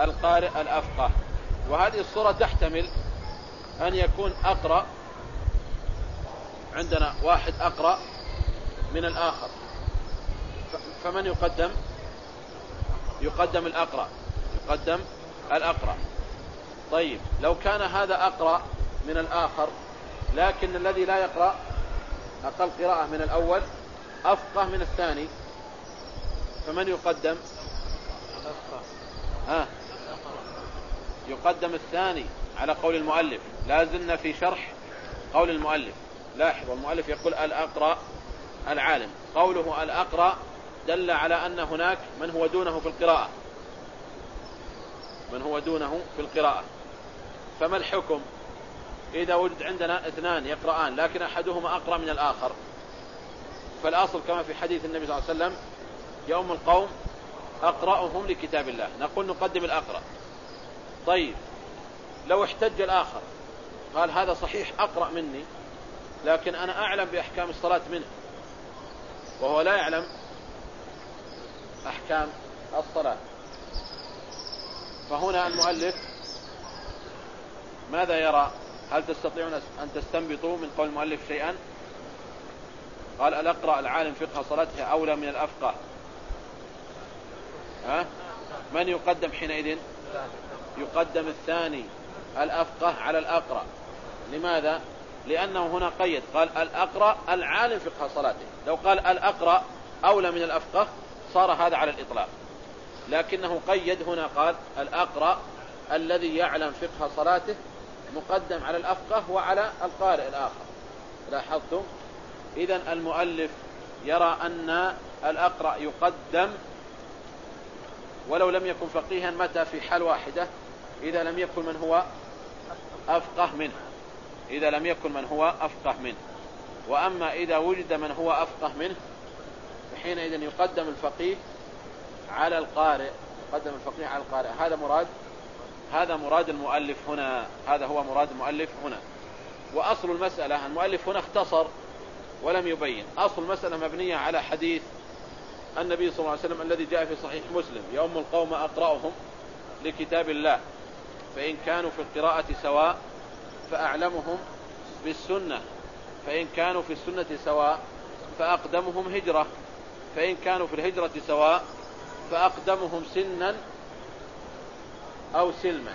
القارئ الأفقه. وهذه الصورة تحتمل أن يكون أقرأ عندنا واحد أقرأ من الآخر. فمن يقدم؟ يقدم الأقرأ. يقدم الأقرأ. طيب لو كان هذا أقرأ من الآخر لكن الذي لا يقرأ أقل قراءة من الأول أفقه من الثاني فمن يقدم؟ ها؟ يقدم الثاني على قول المؤلف. لا زلنا في شرح قول المؤلف. لاحظ المؤلف يقول الأقرأ العالم. قوله الأقرأ دل على أن هناك من هو دونه في القراءة. من هو دونه في القراءة. فما الحكم؟ إذا وجد عندنا اثنان يقرآن لكن أحدهما أقرأ من الآخر. فالأصل كما في حديث النبي صلى الله عليه وسلم يوم القوم أقرأهم لكتاب الله. نقول نقدم الأقرأ. طيب لو احتج الآخر قال هذا صحيح أقرأ مني لكن أنا أعلم بأحكام الصلاة منه وهو لا يعلم أحكام الصلاة. فهنا المؤلف ماذا يرى؟ هل تستطيعون أن تستنبطوا من قول المؤلف شيئا؟ قال الأقرأ العالم فقه صلاتها أولى من الأفقه. ها؟ من يقدم حينئذ؟ يقدم الثاني الأفقه على الأقرأ. لماذا؟ لأنه هنا قيد قال الأقرأ العالم فقه صلاته. لو قال الأقرأ أولى من الأفقه صار هذا على الإطلاق. لكنه قيد هنا قال الأقرأ الذي يعلم فقه صلاته مقدم على الأفقه وعلى القارئ الآخر. لاحظتم؟ إذا المؤلف يرى أن الأقرأ يقدم ولو لم يكن فقيها متى؟ في حال واحدة. إذا لم يكن من هو أفقه منه. إذا لم يكن من هو أفقه منه. وأما إذا وجد من هو أفقه منه حينئذ يقدم الفقيه على القارئ. يقدم الفقيه على القارئ. هذا مراد هذا مراد المؤلف هنا. هذا هو مراد المؤلف هنا. وأصل المسألة المؤلف هنا اختصر ولم يبين. أصل المسألة مبنية على حديث النبي صلى الله عليه وسلم الذي جاء في صحيح مسلم. يوم القوم أقرأهم لكتاب الله. فإن كانوا في القراءة سواء فأعلمهم بالسنة. فإن كانوا في السنة سواء فأقدمهم هجرة. فإن كانوا في الهجرة سواء فأقدمهم سنا أو سلما.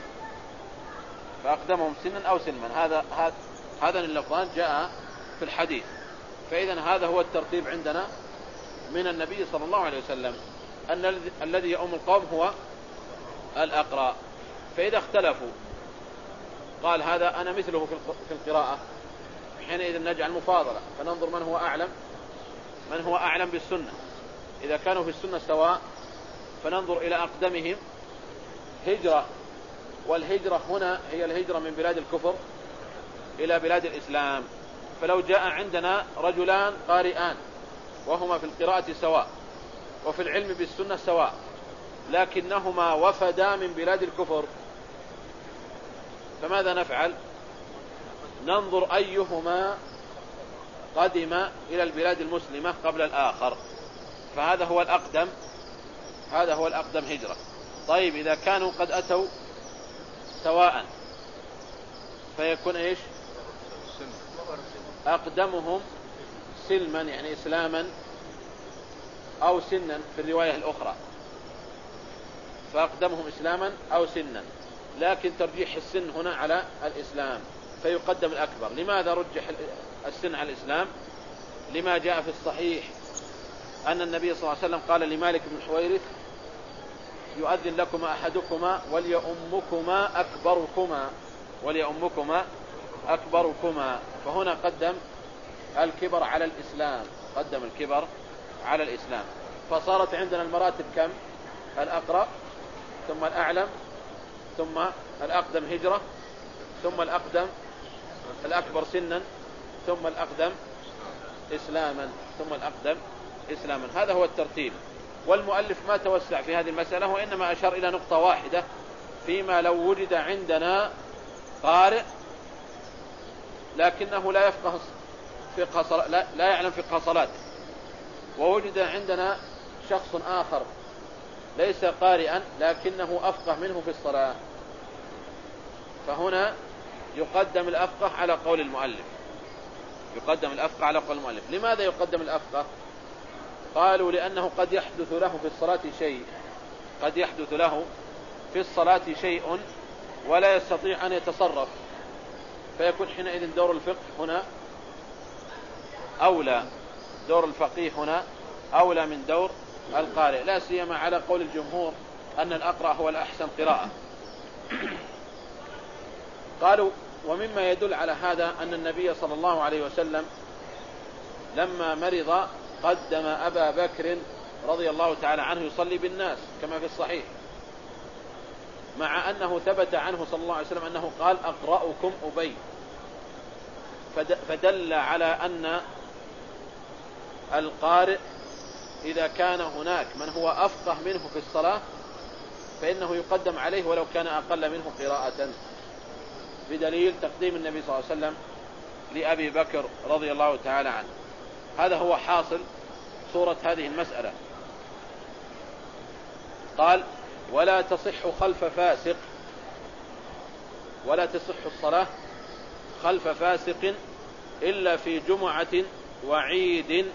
فأقدمهم سنا أو سلما. هذا هذا اللفظان جاء في الحديث. فإذا هذا هو الترتيب عندنا من النبي صلى الله عليه وسلم. أن الذي يؤم القوم هو الأقرأ. فإذا اختلفوا قال هذا أنا مثله في القراءة حينئذ نجعل مفاضلة فننظر من هو أعلم من هو أعلم بالسنة. إذا كانوا في السنة سواء فننظر إلى أقدمهم. هجرة والهجرة هنا هي الهجرة من بلاد الكفر إلى بلاد الإسلام. فلو جاء عندنا رجلان قارئان وهما في القراءة سواء وفي العلم بالسنة سواء لكنهما وفدا من بلاد الكفر. فماذا نفعل؟ ننظر أيهما قدم إلى البلاد المسلمة قبل الآخر. فهذا هو الأقدم. هذا هو الأقدم هجرة. طيب إذا كانوا قد أتوا سواء فيكون إيش؟ أقدمهم سلما يعني إسلاما أو سنا في الرواية الأخرى. فأقدمهم إسلاما أو سنا. لكن ترجيح السن هنا على الإسلام فيقدم الأكبر. لماذا رجح السن على الإسلام؟ لما جاء في الصحيح أن النبي صلى الله عليه وسلم قال لمالك بن حويرث يؤذن لكما أحدكما وليؤمكما أكبركما وليؤمكما أكبركما. فهنا قدم الكبر على الإسلام قدم الكبر على الإسلام. فصارت عندنا المراتب كم؟ الأقرأ ثم الأعلم ثم الأقدم هجرة ثم الأقدم الأكبر سنا ثم الأقدم إسلاما ثم الأقدم إسلاما. هذا هو الترتيب. والمؤلف ما توسع في هذه المسألة وإنما أشار إلى نقطة واحدة فيما لو وجد عندنا قارئ لكنه لا يفقه فقه لا يعلم فقه صلاته ووجد عندنا شخص آخر ليس قارئا لكنه أفقه منه في الصلاة. فهنا يقدم الأفقه على قول المؤلف. يقدم الأفقه على قول المؤلف. لماذا يقدم الأفقه؟ قالوا لأنه قد يحدث له في الصلاة شيء. قد يحدث له في الصلاة شيء ولا يستطيع أن يتصرف. فيكون حينئذ دور الفقه هنا أولى. دور الفقيه هنا أولى من دور القارئ لا سيما على قول الجمهور أن الأقرأ هو الأحسن قراءة. قالوا ومما يدل على هذا أن النبي صلى الله عليه وسلم لما مرض قدم أبا بكر رضي الله تعالى عنه يصلي بالناس كما في الصحيح. مع أنه ثبت عنه صلى الله عليه وسلم أنه قال أقرأكم أبي. فدل على أن القارئ إذا كان هناك من هو أفقه منه في الصلاة فإنه يقدم عليه ولو كان أقل منه قراءة. بدليل تقديم النبي صلى الله عليه وسلم لأبي بكر رضي الله تعالى عنه. هذا هو حاصل صورة هذه المسألة. قال ولا تصح خلف فاسق ولا تصح الصلاة خلف فاسق إلا في جمعة وعيد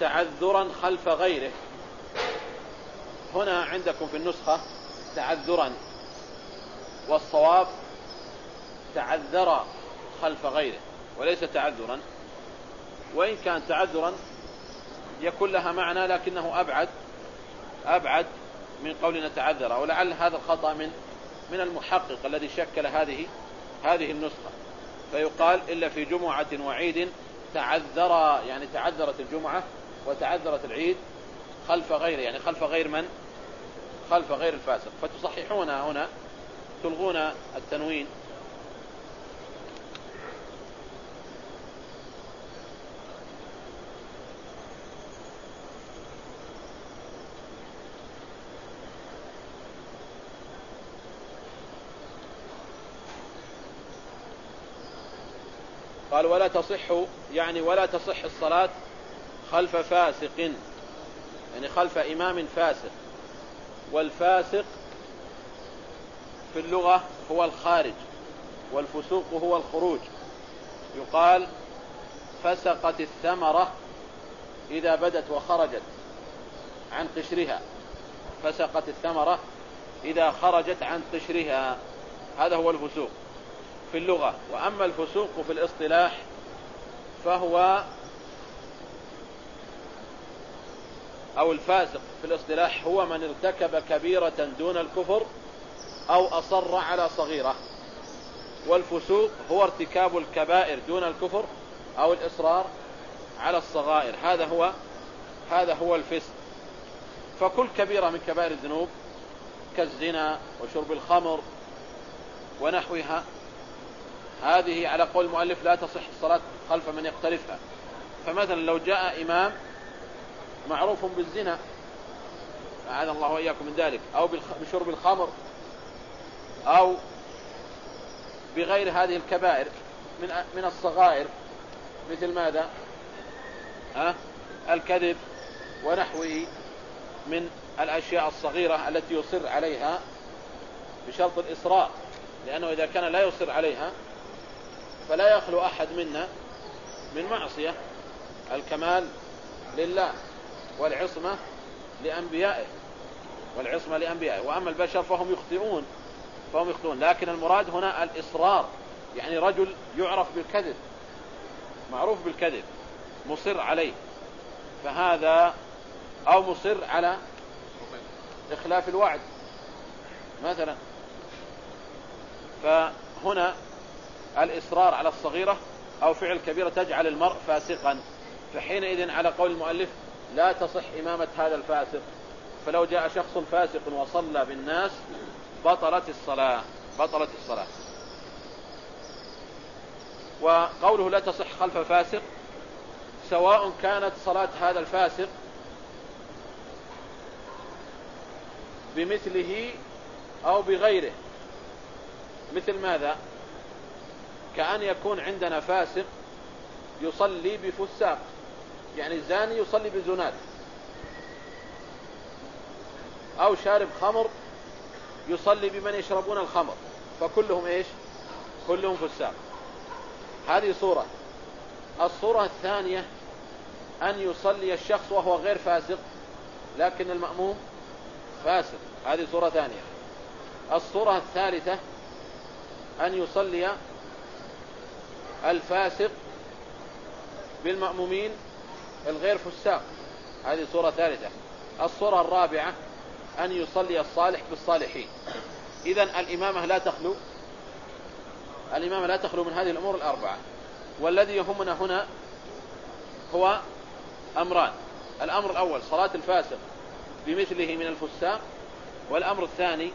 تعذرا خلف غيره. هنا عندكم في النسخة تعذرا. والصواب تعذر خلف غيره وليس تعذرا. وإن كان تعذرا يكون لها معنى لكنه أبعد أبعد من قولنا تعذر. ولعل هذا الخطأ من من المحقق الذي شكل هذه هذه النسخة. فيقال إلا في جمعة وعيد تعذر يعني تعذرت الجمعة وتعذرت العيد خلف غيره يعني خلف غير من؟ خلف غير الفاسق. فتصححون هنا تلغون التنوين. قال ولا تصح يعني ولا تصح الصلاة خلف فاسق. يعني خلف إمام فاسق. والفاسق في اللغة هو الخارج والفسوق هو الخروج. يقال فسقت الثمرة إذا بدت وخرجت عن قشرها. فسقت الثمرة إذا خرجت عن قشرها. هذا هو الفسوق في اللغة. وأما الفسوق في الاصطلاح فهو أو الفاسق في الاصطلاح هو من ارتكب كبيرة دون الكفر أو أصر على صغيرة. والفسوق هو ارتكاب الكبائر دون الكفر أو الإصرار على الصغائر. هذا هو هذا هو الفسق. فكل كبيرة من كبائر الذنوب كالزنا وشرب الخمر ونحوها هذه على قول المؤلف لا تصح الصلاة خلف من يقترفها. فمثلا لو جاء إمام معروف بالزنا. أعاذ الله وإياكم من ذلك. أو بشرب الخمر. أو بغير هذه الكبائر من من الصغائر. مثل ماذا؟ ها؟ الكذب ونحوه من الأشياء الصغيرة التي يصر عليها بشرط الإصرار لأنه إذا كان لا يصر عليها فلا يخلو أحد منا من معصية. الكمال لله. والعصمة لأنبيائه. والعصمة لأنبيائه. وأما البشر فهم يخطئون. فهم يخطئون. لكن المراد هنا الإصرار. يعني رجل يعرف بالكذب. معروف بالكذب. مصر عليه. فهذا أو مصر على إخلاف الوعد. مثلا. فهنا الإصرار على الصغيرة أو فعل كبيرة تجعل المرء فاسقا. فحينئذ على قول المؤلف لا تصح إمامة هذا الفاسق. فلو جاء شخص فاسق وصلى بالناس بطلت الصلاة بطلت الصلاة. وقوله لا تصح خلف فاسق سواء كانت صلاة هذا الفاسق بمثله أو بغيره. مثل ماذا؟ كأن يكون عندنا فاسق يصلي بفساق. يعني الزاني يصلي بزنات أو شارب خمر يصلي بمن يشربون الخمر. فكلهم إيش؟ كلهم فساق. هذه صورة. الصورة الثانية أن يصلي الشخص وهو غير فاسق لكن المأموم فاسق. هذه صورة ثانية. الصورة الثالثة أن يصلي الفاسق بالمأمومين الغير فساق. هذه صورة ثالثة. الصورة الرابعة أن يصلي الصالح بالصالحين. إذا الإمامة لا تخلو الإمامة لا تخلو من هذه الأمور الأربعة. والذي يهمنا هنا هو أمران. الأمر الأول صلاة الفاسق بمثله من الفساق. والأمر الثاني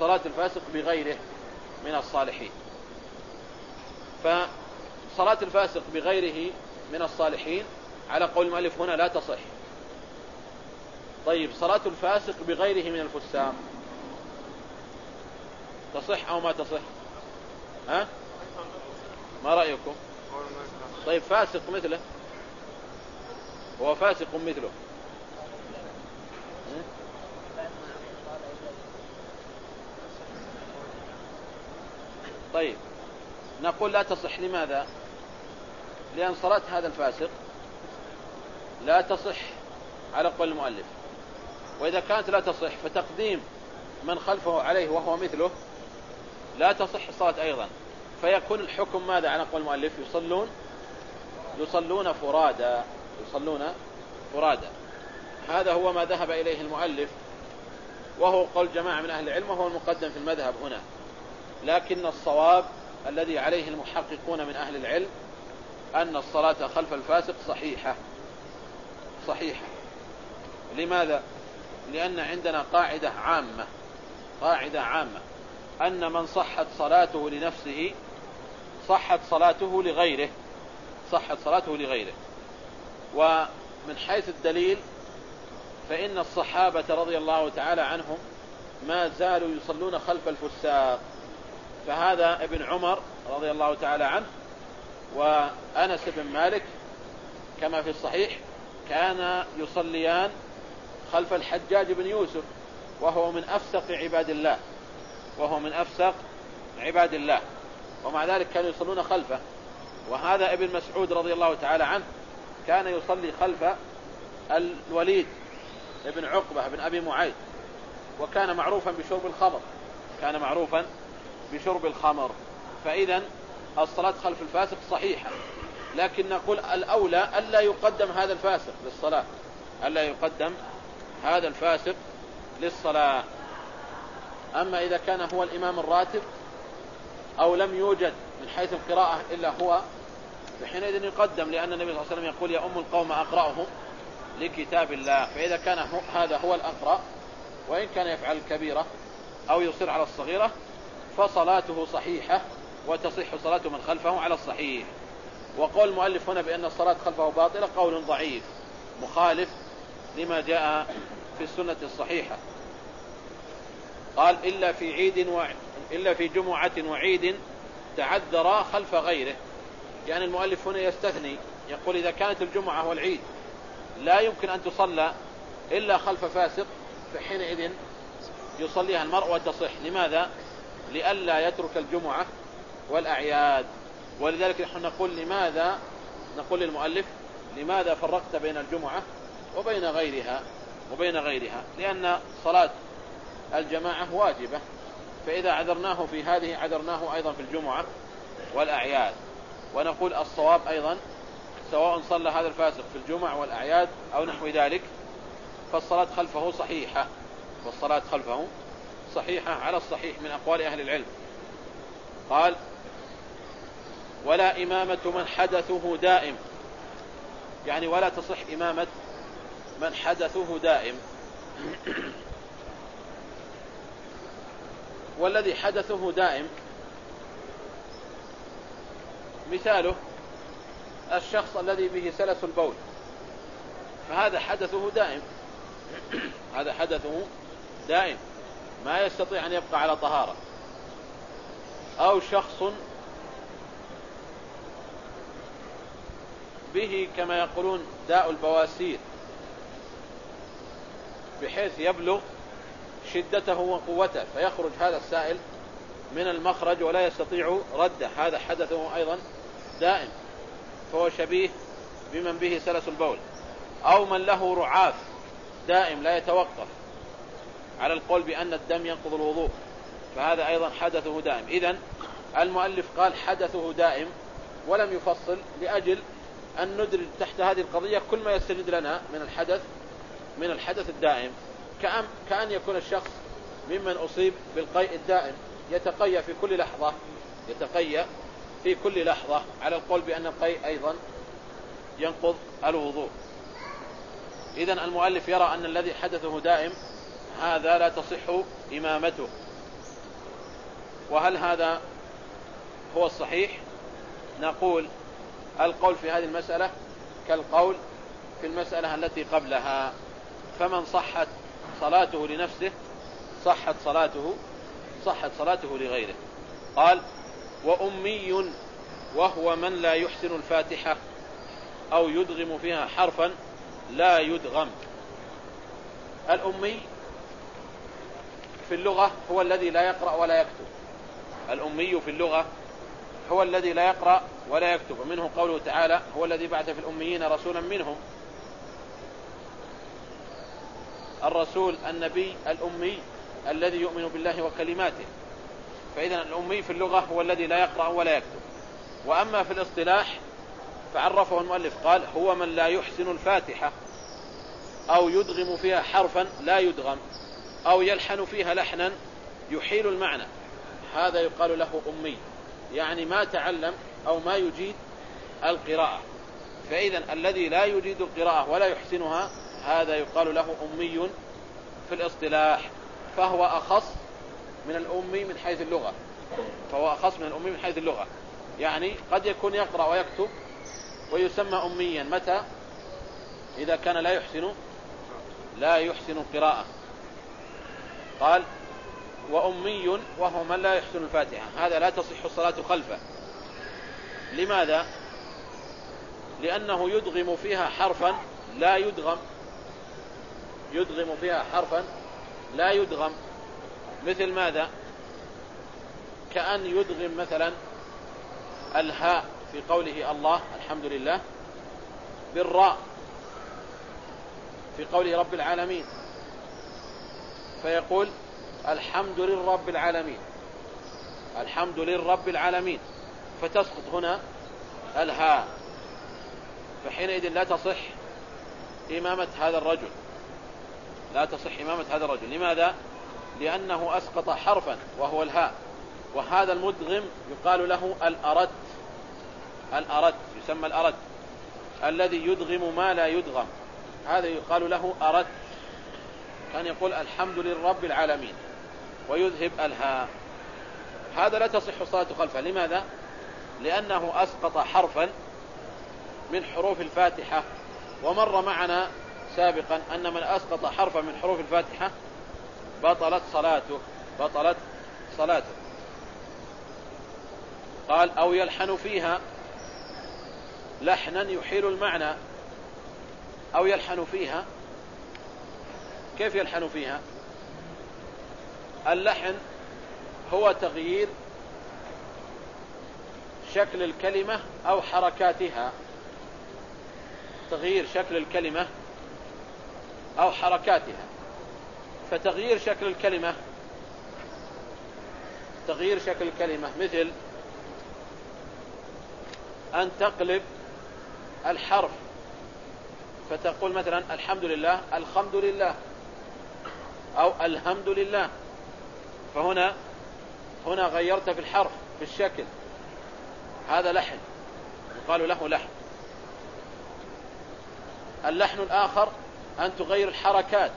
صلاة الفاسق بغيره من الصالحين. فصلاة الفاسق بغيره من الصالحين على قول المؤلف هنا لا تصح. طيب صلاة الفاسق بغيره من الفساق تصح أو ما تصح؟ ها؟ ما رأيكم؟ طيب فاسق مثله. هو فاسق مثله. طيب نقول لا تصح. لماذا؟ لأن صلاة هذا الفاسق لا تصح على قول المؤلف. وإذا كانت لا تصح فتقديم من خلفه عليه وهو مثله لا تصح الصلاة أيضا. فيكون الحكم ماذا على قول المؤلف؟ يصلون يصلون فرادا يصلون فرادا. هذا هو ما ذهب إليه المؤلف وهو قول جماعة من أهل العلم وهو المقدم في المذهب هنا. لكن الصواب الذي عليه المحققون من أهل العلم أن الصلاة خلف الفاسق صحيحة. صحيحة. لماذا؟ لأن عندنا قاعدة عامة قاعدة عامة. أن من صحت صلاته لنفسه صحت صلاته لغيره صحت صلاته لغيره. ومن حيث الدليل فإن الصحابة رضي الله تعالى عنهم ما زالوا يصلون خلف الفساق. فهذا ابن عمر رضي الله تعالى عنه وأنس بن مالك كما في الصحيح كان يصليان خلف الحجاج بن يوسف وهو من أفسق عباد الله وهو من أفسق عباد الله ومع ذلك كانوا يصلون خلفه. وهذا ابن مسعود رضي الله تعالى عنه كان يصلي خلف الوليد ابن عقبة بن أبي معيد وكان معروفا بشرب الخمر كان معروفا بشرب الخمر. فإذا الصلاة خلف الفاسق صحيحة. لكن نقول الأولى ألا يقدم هذا الفاسق للصلاة. ألا يقدم هذا الفاسق للصلاة. أما إذا كان هو الإمام الراتب أو لم يوجد من حيث القراءة إلا هو فحينئذ يقدم لأن النبي صلى الله عليه وسلم يقول يا أم القوم أقرأهم لكتاب الله. فإذا كان هو هذا هو الأقرأ وإن كان يفعل الكبيرة أو يصر على الصغيرة فصلاته صحيحة وتصح صلاة من خلفه على الصحيح. وقول المؤلف هنا بأن الصلاة خلفه باطلة قول ضعيف مخالف لما جاء في السنة الصحيحة. قال إلا في عيد و... إلا في جمعة وعيد تعذر خلف غيره. يعني المؤلف هنا يستثني يقول إذا كانت الجمعة والعيد لا يمكن أن تصلى إلا خلف فاسق فحينئذ يصليها المرء وتصح. لماذا؟ لئلا يترك الجمعة والأعياد. ولذلك نحن نقول لماذا نقول للمؤلف لماذا فرقت بين الجمعة وبين غيرها وبين غيرها؟ لأن صلاة الجماعة واجبة فإذا عذرناه في هذه عذرناه أيضا في الجمعة والأعياد. ونقول الصواب أيضا سواء صلى هذا الفاسق في الجمع والأعياد أو نحو ذلك فالصلاة خلفه صحيحة. والصلاة خلفه صحيحة على الصحيح من أقوال أهل العلم. قال ولا إمامة من حدثه دائم. يعني ولا تصح إمامة من حدثه دائم. والذي حدثه دائم مثاله الشخص الذي به سلس البول. فهذا حدثه دائم. هذا حدثه دائم. ما يستطيع أن يبقى على طهارة. أو شخص به كما يقولون داء البواسير بحيث يبلغ شدته وقوته فيخرج هذا السائل من المخرج ولا يستطيع رده هذا حدثه أيضا دائم فهو شبيه بمن به سلس البول أو من له رعاف دائم لا يتوقف على القول بأن الدم ينقض الوضوء فهذا أيضا حدثه دائم. إذا المؤلف قال حدثه دائم ولم يفصل لأجل أن ندرج تحت هذه القضية كل ما يستند لنا من الحدث من الحدث الدائم. كأن, كأن يكون الشخص ممن أصيب بالقيء الدائم يتقيأ في كل لحظة يتقيأ في كل لحظة على القول بأن القيء أيضا ينقض الوضوء. إذا المؤلف يرى أن الذي حدثه دائم هذا لا تصح إمامته. وهل هذا هو الصحيح؟ نقول القول في هذه المسألة كالقول في المسألة التي قبلها. فمن صحت صلاته لنفسه صحت صلاته صحت صلاته لغيره. قال وأمي وهو من لا يحسن الفاتحة أو يدغم فيها حرفا لا يدغم. الأمي في اللغة هو الذي لا يقرأ ولا يكتب. الأمي في اللغة هو الذي لا يقرأ ولا يكتب. ومنه قوله تعالى هو الذي بعث في الأميين رسولا منهم. الرسول النبي الأمي الذي يؤمن بالله وكلماته. فإذا الأمي في اللغة هو الذي لا يقرأ ولا يكتب. وأما في الاصطلاح فعرفه المؤلف قال هو من لا يحسن الفاتحة أو يدغم فيها حرفا لا يدغم أو يلحن فيها لحنا يحيل المعنى. هذا يقال له أمي. يعني ما تعلم أو ما يجيد القراءة. فإذا الذي لا يجيد القراءة ولا يحسنها هذا يقال له أمي في الاصطلاح فهو أخص من الأمي من حيث اللغة. فهو أخص من الأمي من حيث اللغة. يعني قد يكون يقرأ ويكتب ويسمى أميا. متى؟ إذا كان لا يحسن لا يحسن القراءة. قال وأمي وهو من لا يحسن الفاتحة. هذا لا تصح الصلاة خلفه. لماذا؟ لأنه يدغم فيها حرفا لا يدغم. يدغم فيها حرفا لا يدغم. مثل ماذا؟ كأن يدغم مثلا الهاء في قوله الله الحمد لله بالراء في قوله رب العالمين. فيقول الحمد للرب العالمين. الحمد للرب العالمين. فتسقط هنا الهاء فحينئذ لا تصح إمامة هذا الرجل. لا تصح إمامة هذا الرجل. لماذا؟ لأنه أسقط حرفا وهو الهاء وهذا المدغم يقال له الأرد. الأرد يسمى الأرد. الذي يدغم ما لا يدغم. هذا يقال له أرد. كان يقول الحمد للرب العالمين. ويذهب الهاء هذا لا تصح الصلاة خلفه. لماذا؟ لأنه أسقط حرفا من حروف الفاتحة. ومر معنا سابقا أن من أسقط حرفا من حروف الفاتحة بطلت صلاته. بطلت صلاته. قال أو يلحن فيها لحنا يحيل المعنى. أو يلحن فيها. كيف يلحن فيها؟ اللحن هو تغيير شكل الكلمة أو حركاتها. تغيير شكل الكلمة أو حركاتها. فتغيير شكل الكلمة تغيير شكل الكلمة مثل أن تقلب الحرف. فتقول مثلا الحمد لله الحمد لله أو الحمد لله. فهنا هنا غيرت في الحرف في الشكل. هذا لحن. يقال له لحن. اللحن الآخر أن تغير الحركات.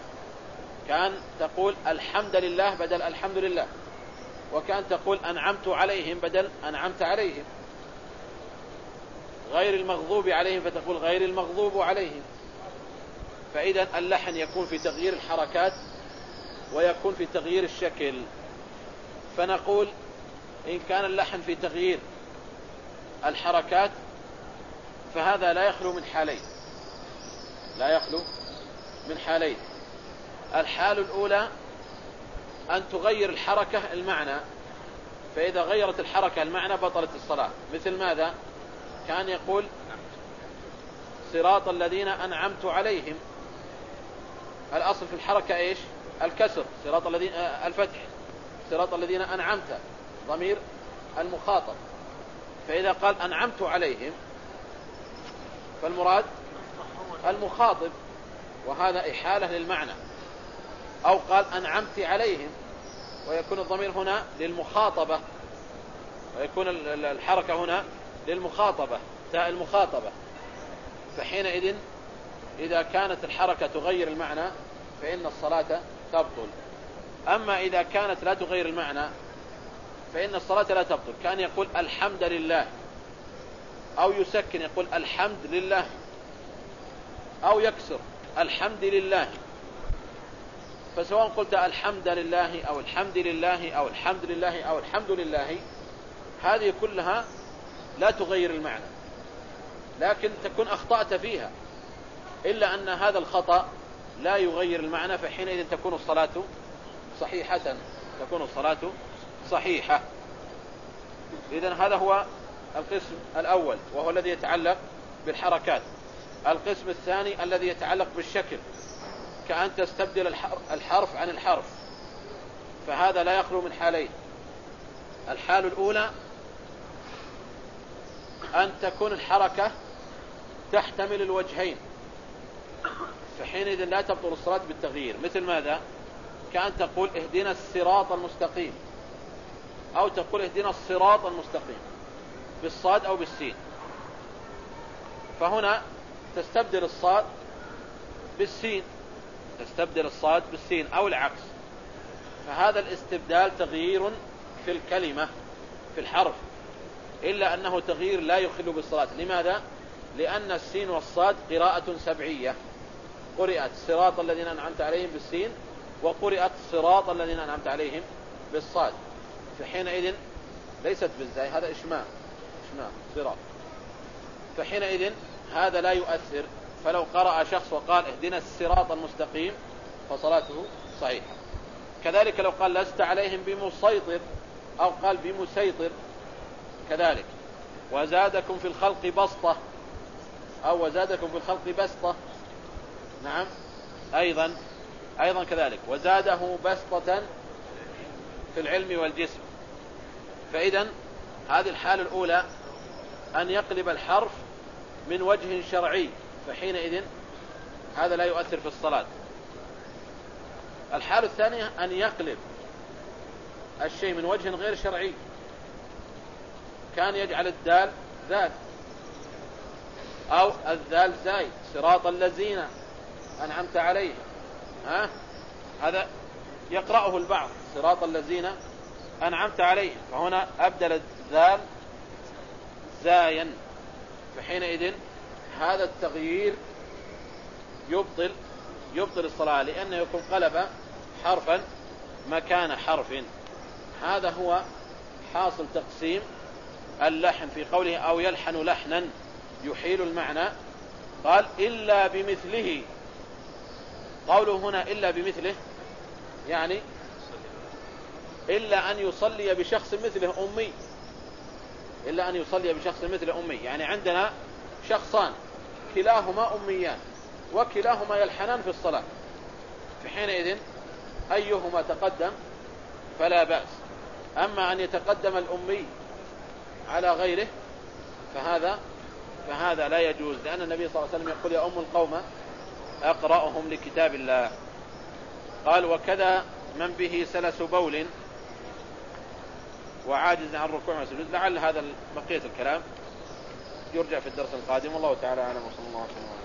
كأن تقول الحمد لله بدل الحمد لله. وكأن تقول أنعمت عليهم بدل أنعمت عليهم. غير المغضوب عليهم فتقول غير المغضوب عليهم. فإذا اللحن يكون في تغيير الحركات ويكون في تغيير الشكل. فنقول إن كان اللحن في تغيير الحركات فهذا لا يخلو من حالين. لا يخلو من حالين. الحال الأولى أن تغير الحركة المعنى. فإذا غيرت الحركة المعنى بطلت الصلاة. مثل ماذا؟ كان يقول صراط الذين أنعمت عليهم. الأصل في الحركة إيش؟ الكسر. صراط الذين آه، الفتح. صراط الذين أنعمت ضمير المخاطب. فإذا قال أنعمت عليهم فالمراد المخاطب وهذا إحالة للمعنى. أو قال أنعمت عليهم ويكون الضمير هنا للمخاطبة ويكون الحركة هنا للمخاطبة تاء المخاطبة. فحينئذ إذا كانت الحركة تغير المعنى فإن الصلاة تبطل. أما إذا كانت لا تغير المعنى فإن الصلاة لا تبطل. كأن يقول الحمد لله. أو يسكن يقول الحمد لله. أو يكسر الحمد لله. فسواء قلت الحمد لله أو الحمد لله أو الحمد لله أو الحمد لله هذه كلها لا تغير المعنى. لكن تكون أخطأت فيها. إلا أن هذا الخطأ لا يغير المعنى فحينئذ تكون الصلاة صحيحة تكون الصلاة صحيحة. إذن هذا هو القسم الأول وهو الذي يتعلق بالحركات. القسم الثاني الذي يتعلق بالشكل كأن تستبدل الحرف عن الحرف. فهذا لا يخلو من حالين. الحال الأولى أن تكون الحركة تحتمل الوجهين. فحينئذ لا تبطل الصلاة بالتغيير. مثل ماذا؟ كأن تقول اهدنا الصراط المستقيم أو تقول اهدنا الصراط المستقيم بالصاد أو بالسين. فهنا تستبدل الصاد بالسين تستبدل الصاد بالسين أو العكس. فهذا الاستبدال تغيير في الكلمة في الحرف إلا أنه تغيير لا يخل بالصلاة. لماذا؟ لأن السين والصاد قراءة سبعية. قرئت صراط الذين أنعمت عليهم بالسين وقرئت صراط الذين أنعمت عليهم بالصاد. فحينئذ ليست بالزاي هذا إشماع إشماع صراط. فحينئذ هذا لا يؤثر فلو قرأ شخص وقال اهدنا الصراط المستقيم فصلاته صحيحة. كذلك لو قال لست عليهم بمسيطر أو قال بمسيطر كذلك. وزادكم في الخلق بسطة أو وزادكم في الخلق بسطة. نعم. أيضا أيضا كذلك. وزاده بسطة في العلم والجسم. فإذا هذه الحالة الأولى أن يقلب الحرف من وجه شرعي. فحينئذ هذا لا يؤثر في الصلاة. الحالة الثانية أن يقلب الشيء من وجه غير شرعي. كان يجعل الدال ذات أو الذال زاي. صراط الذين أنعمت عليهم. ها؟ هذا يقرأه البعض صراط الذين أنعمت عليهم. فهنا أبدل الذال زايا. فحينئذ هذا التغيير يبطل يبطل الصلاة لأنه يكون قلب حرفا مكان حرف. هذا هو حاصل تقسيم اللحن في قوله أو يلحن لحنا يحيل المعنى. قال إلا بمثله. قوله هنا إلا بمثله يعني إلا أن يصلي بشخص مثله أمي إلا أن يصلي بشخص مثل أمي يعني عندنا شخصان كلاهما أميان وكلاهما يلحنان في الصلاة. في حينئذ أيهما تقدم فلا بأس. أما أن يتقدم الأمي على غيره فهذا فهذا لا يجوز لأن النبي صلى الله عليه وسلم يقول يا أم القوم أقرأهم لكتاب الله. قال وكذا من به سلس بول وعاجز عن ركوع وسجود لعل هذا بقية الكلام يرجع في الدرس القادم. والله تعالى أعلم. وصلى الله وسلم.